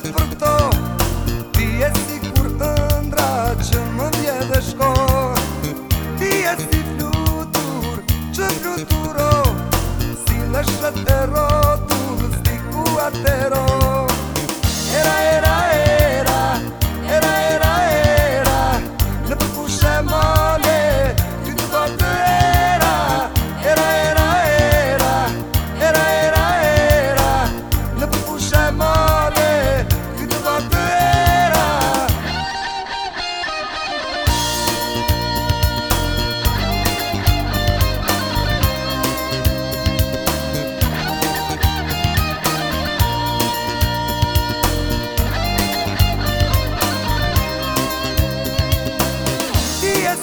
dhe për Ti e si kur ëndra që më vje dhe Ti e si flutur që fluturo Si lëshët e